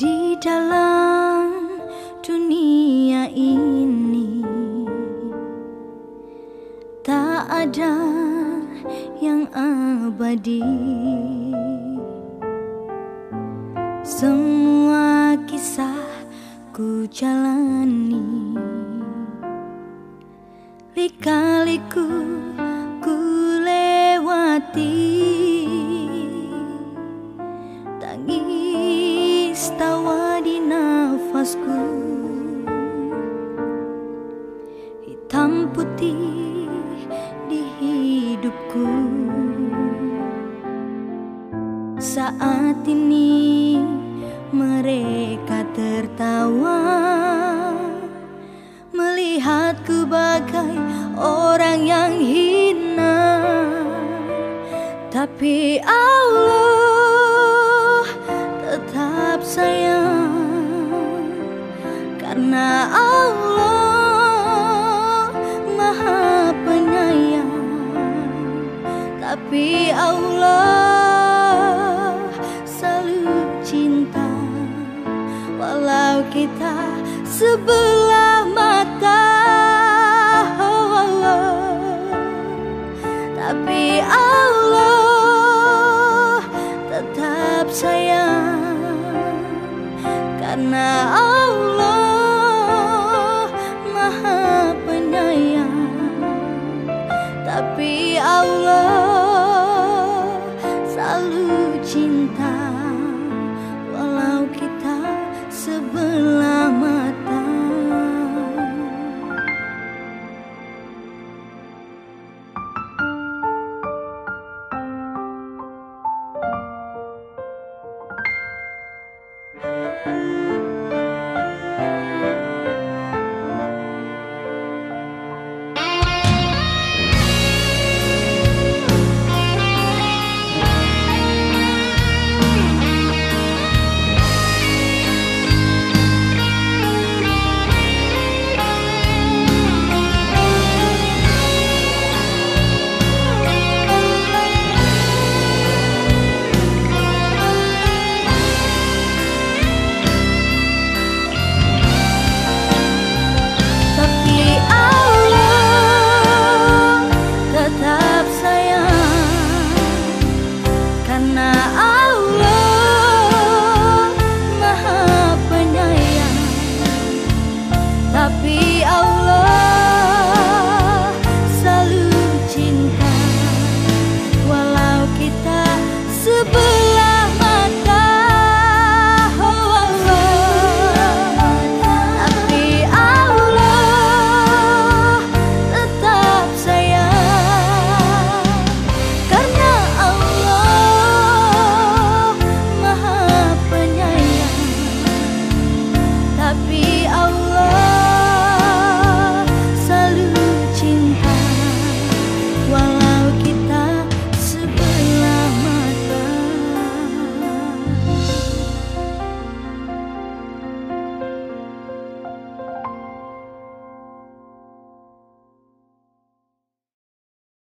Di dalam dunia ini tak ada yang abadi. Semua kisah ku jalani, lika-liku ku lewati. Tangis tawa di nafasku. Hitam putih di hidupku. Saat ini mereka tertawa. Melihatku bagai orang yang hina. Tapi Allah Karena Allah Maha Penyayang. Tapi Allah selalu cinta.